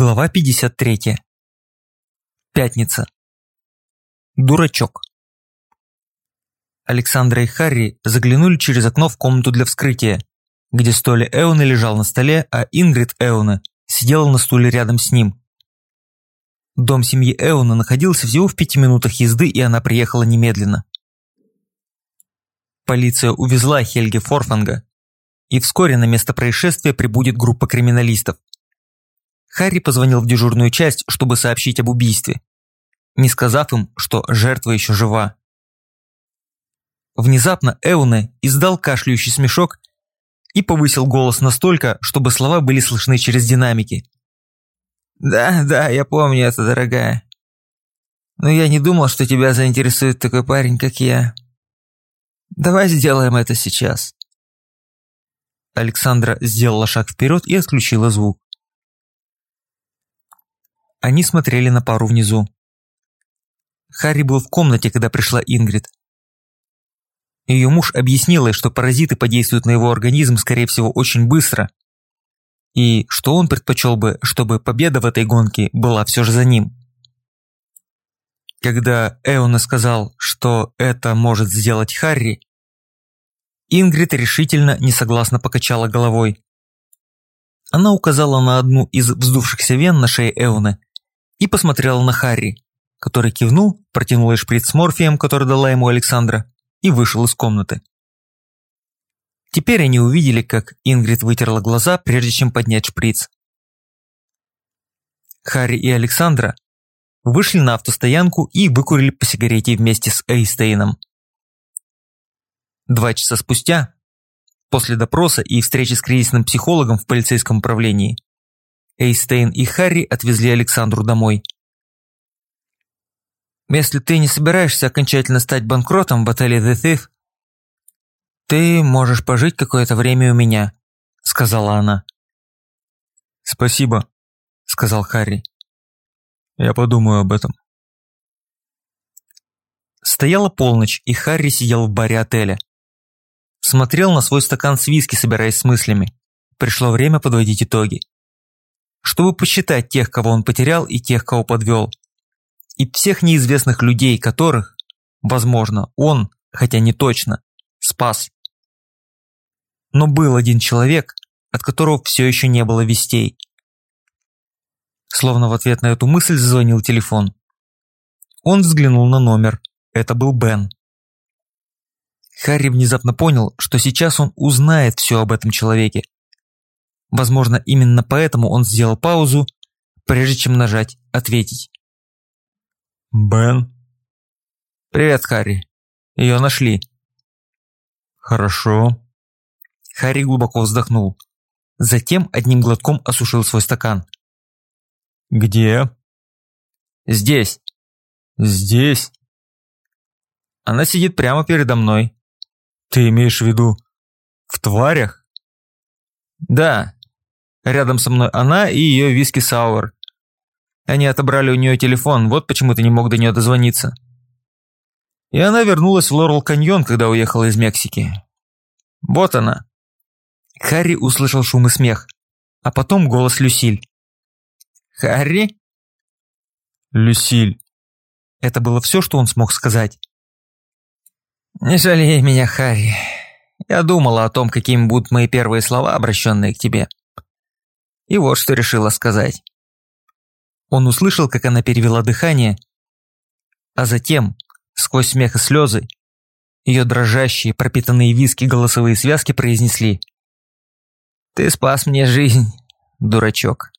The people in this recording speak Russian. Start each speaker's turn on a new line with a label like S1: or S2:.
S1: Глава 53. Пятница. Дурачок. Александра и Харри заглянули через окно в комнату для вскрытия, где Столи Эуны лежал на столе, а Ингрид Эуна сидела на стуле рядом с ним. Дом семьи Эуна находился всего в пяти минутах езды, и она приехала немедленно. Полиция увезла Хельги Форфанга, и вскоре на место происшествия прибудет группа криминалистов. Харри позвонил в дежурную часть, чтобы сообщить об убийстве, не сказав им, что жертва еще жива. Внезапно Эуне издал кашляющий смешок и повысил голос настолько, чтобы слова были слышны через динамики. «Да, да, я помню это, дорогая. Но я не думал, что тебя заинтересует такой парень, как я. Давай сделаем это сейчас». Александра сделала шаг вперед и отключила звук. Они смотрели на пару внизу. Харри был в комнате, когда пришла Ингрид. Ее муж объяснил ей, что паразиты подействуют на его организм, скорее всего, очень быстро, и что он предпочел бы, чтобы победа в этой гонке была все же за ним. Когда Эона сказал, что это может сделать Харри, Ингрид решительно несогласно покачала головой. Она указала на одну из вздувшихся вен на шее Эуны и посмотрела на Харри, который кивнул, протянул ей шприц с морфием, который дала ему Александра, и вышел из комнаты. Теперь они увидели, как Ингрид вытерла глаза, прежде чем поднять шприц. Харри и Александра вышли на автостоянку и выкурили по сигарете вместе с Эйстейном. Два часа спустя, после допроса и встречи с кризисным психологом в полицейском управлении, Эйстейн и Харри отвезли Александру домой. «Если ты не собираешься окончательно стать банкротом в отеле The Thief, ты можешь пожить какое-то время у меня», – сказала она.
S2: «Спасибо», – сказал Харри. «Я подумаю об этом».
S1: Стояла полночь, и Харри сидел в баре отеля. Смотрел на свой стакан с виски, собираясь с мыслями. Пришло время подводить итоги чтобы посчитать тех, кого он потерял и тех, кого подвел. И всех неизвестных людей, которых, возможно, он, хотя не точно, спас. Но был один человек, от которого все еще не было вестей. Словно в ответ на эту мысль зазвонил телефон. Он взглянул на номер. Это был Бен. Харри внезапно понял, что сейчас он узнает все об этом человеке, Возможно, именно поэтому он сделал паузу, прежде чем нажать «Ответить».
S2: «Бен?»
S1: «Привет, Харри. Ее нашли».
S2: «Хорошо».
S1: Харри глубоко вздохнул. Затем одним глотком осушил свой стакан.
S2: «Где?»
S1: «Здесь».
S2: «Здесь?»
S1: Она сидит прямо передо мной.
S2: «Ты имеешь в виду в тварях?»
S1: «Да, Рядом со мной она и ее виски Сауэр. Они отобрали у нее телефон, вот почему ты не мог до нее дозвониться. И она вернулась в Лорел Каньон, когда уехала из Мексики. Вот она. Харри услышал шум и смех, а потом голос Люсиль. «Харри?»
S2: «Люсиль».
S1: Это было все, что он смог сказать.
S3: «Не жалей меня, Харри. Я думала о том, какими будут мои первые слова, обращенные к тебе. И вот что решила сказать.
S1: Он услышал, как она перевела дыхание, а затем, сквозь смех и слезы, ее дрожащие, пропитанные виски голосовые связки произнесли
S3: «Ты спас мне жизнь, дурачок».